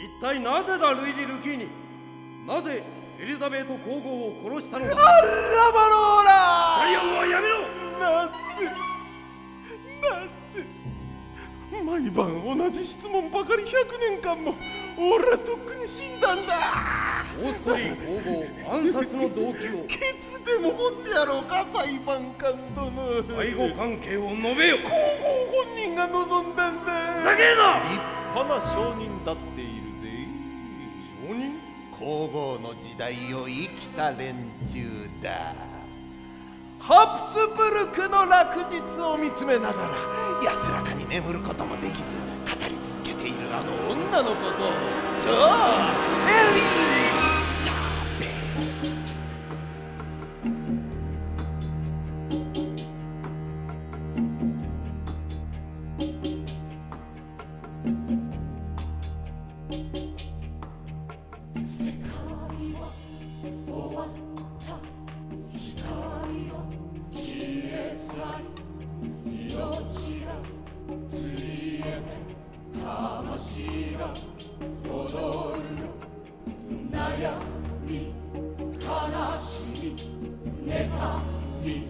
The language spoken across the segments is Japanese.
一体なぜだルイジ・ルキーニなぜエリザベート皇后を殺したのだ？アラバローラダイアンはやめろ！なぜなぜ毎晩同じ質問ばかり100年間も。俺はとっくに死んだんだ。オーストリー皇后暗殺の動機を。ケツでも掘ってやろうか裁判官殿。愛護関係を述べよ！皇后本人が望んだんだ。ふざけるな！立派な証人だっているぜ証人皇后の時代を生きた連中だ。ハプスブルクの落日を見つめながら安らかに眠ることもできず語り続けているあの女のことを超エリー。魂が踊るよ悩み悲しみ妬み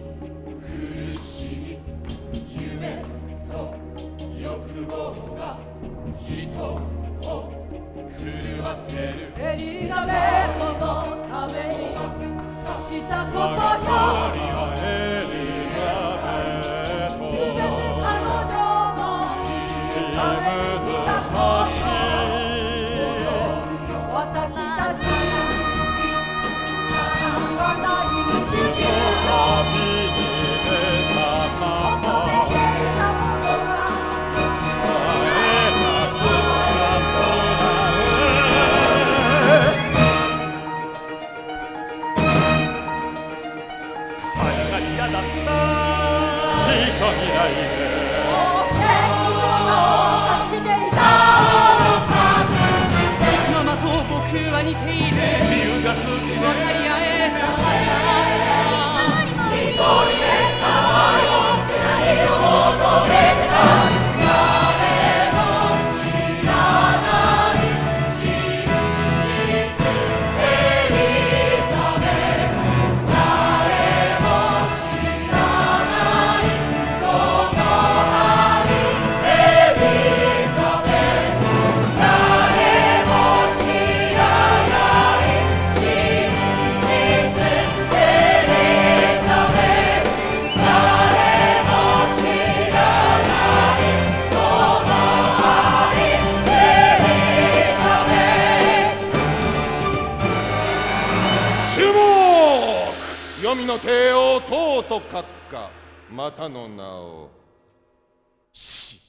苦しみ夢と欲望が人を狂わせるエリザベートのためにしたことよためにしたことたちはない時期求めていたものがあれがだった。人嫌いで黄泉の帝王とうと閣下。またの名を。死